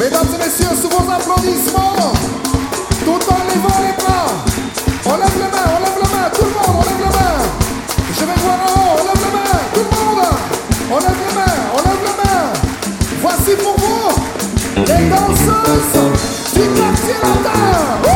Mesdames et messieurs, sous vos applaudissements, tout en levant les bras, on lève les mains, on lève les mains, tout le monde, on lève les mains. Je vais voir en haut, on lève les mains, tout le monde, on lève les mains, on lève les mains. Voici pour vous les danseuses du quartier latin.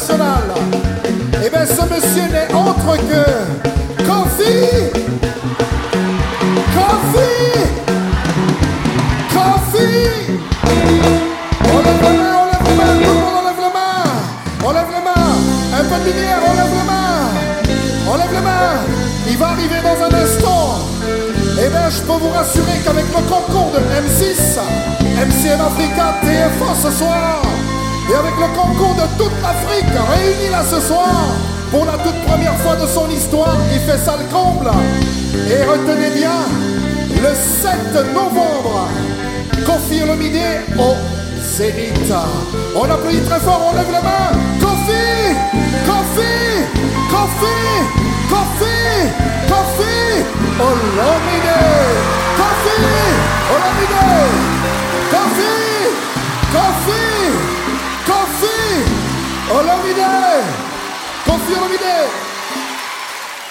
Internationale. Eh bien, ce monsieur n'est autre que Kofi Kofi Kofi on lève les mains, on lève les mains, tout le monde on lève les mains. On lève les mains. Un peu de lumière, on lève les mains. On lève les mains. Il va arriver dans un instant. Eh bien, je peux vous rassurer qu'avec le concours de M6, MCM Africa TF1 ce soir, et avec le concours de toute l'Afrique réunie là ce soir, pour la toute première fois de son histoire, il fait ça le comble. Et retenez bien, le 7 novembre, Kofi Olomide au Zénith. On applaudit très fort, on lève les mains. Kofi Kofi Kofi Kofi Kofi Olomide Kofi Olomide